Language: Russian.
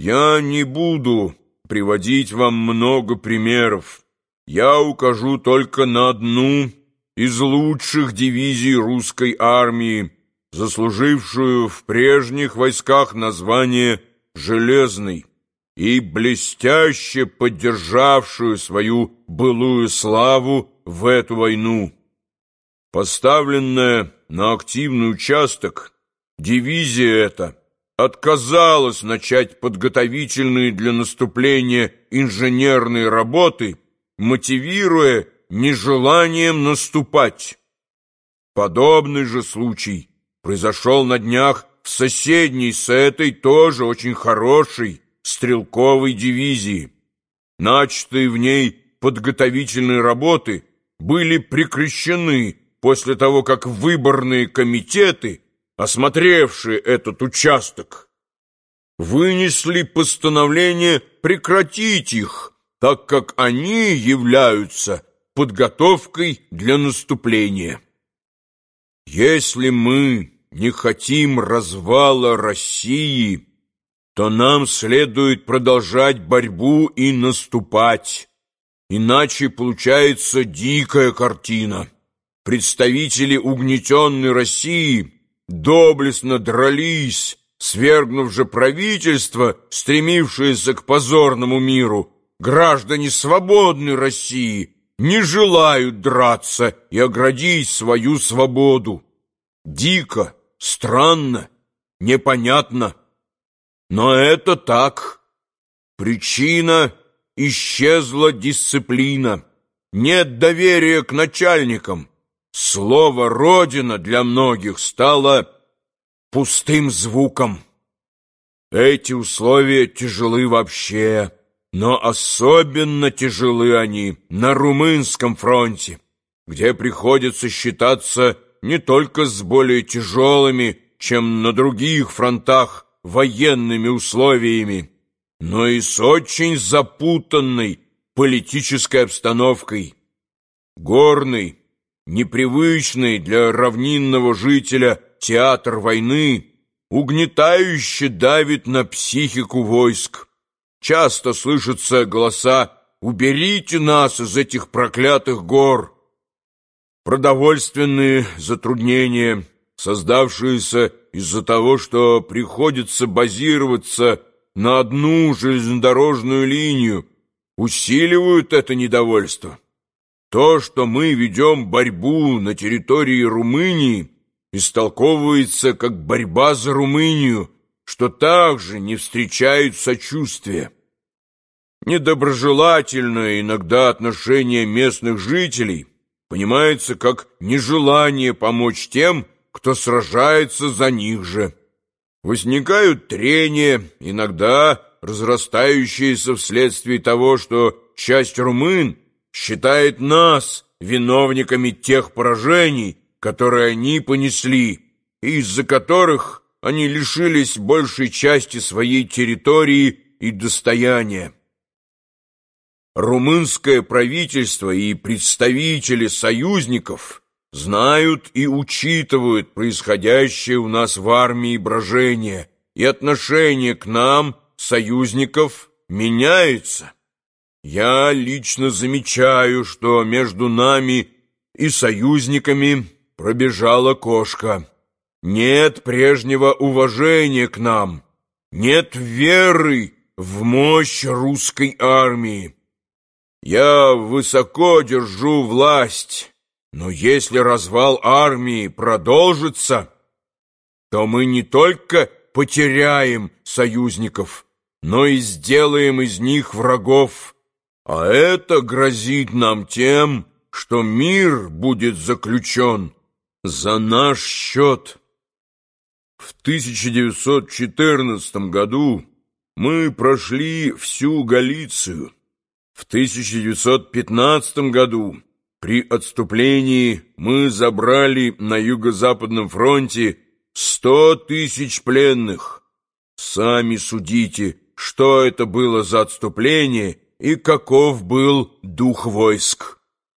Я не буду приводить вам много примеров. Я укажу только на одну из лучших дивизий русской армии, заслужившую в прежних войсках название «Железный» и блестяще поддержавшую свою былую славу в эту войну. Поставленная на активный участок, дивизия эта отказалась начать подготовительные для наступления инженерные работы, мотивируя нежеланием наступать. Подобный же случай произошел на днях в соседней с этой тоже очень хорошей стрелковой дивизии. Начатые в ней подготовительные работы были прекращены после того, как выборные комитеты осмотревшие этот участок, вынесли постановление прекратить их, так как они являются подготовкой для наступления. Если мы не хотим развала России, то нам следует продолжать борьбу и наступать, иначе получается дикая картина. Представители угнетенной России – доблестно дрались, свергнув же правительство, стремившееся к позорному миру, граждане свободной России не желают драться и оградить свою свободу. Дико, странно, непонятно. Но это так. Причина — исчезла дисциплина. Нет доверия к начальникам. Слово «Родина» для многих стало пустым звуком. Эти условия тяжелы вообще, но особенно тяжелы они на румынском фронте, где приходится считаться не только с более тяжелыми, чем на других фронтах, военными условиями, но и с очень запутанной политической обстановкой. Горный, непривычный для равнинного жителя театр войны угнетающе давит на психику войск. Часто слышатся голоса «Уберите нас из этих проклятых гор!» Продовольственные затруднения, создавшиеся из-за того, что приходится базироваться на одну железнодорожную линию, усиливают это недовольство. То, что мы ведем борьбу на территории Румынии, истолковывается как борьба за Румынию, что также не встречает сочувствия. Недоброжелательное иногда отношение местных жителей понимается как нежелание помочь тем, кто сражается за них же. Возникают трения, иногда разрастающиеся вследствие того, что часть румын – считает нас виновниками тех поражений, которые они понесли, и из-за которых они лишились большей части своей территории и достояния. Румынское правительство и представители союзников знают и учитывают происходящее у нас в армии брожение, и отношение к нам, союзников, меняется. Я лично замечаю, что между нами и союзниками пробежала кошка. Нет прежнего уважения к нам, нет веры в мощь русской армии. Я высоко держу власть, но если развал армии продолжится, то мы не только потеряем союзников, но и сделаем из них врагов, а это грозит нам тем, что мир будет заключен за наш счет. В 1914 году мы прошли всю Галицию. В 1915 году при отступлении мы забрали на Юго-Западном фронте сто тысяч пленных. Сами судите, что это было за отступление и каков был дух войск.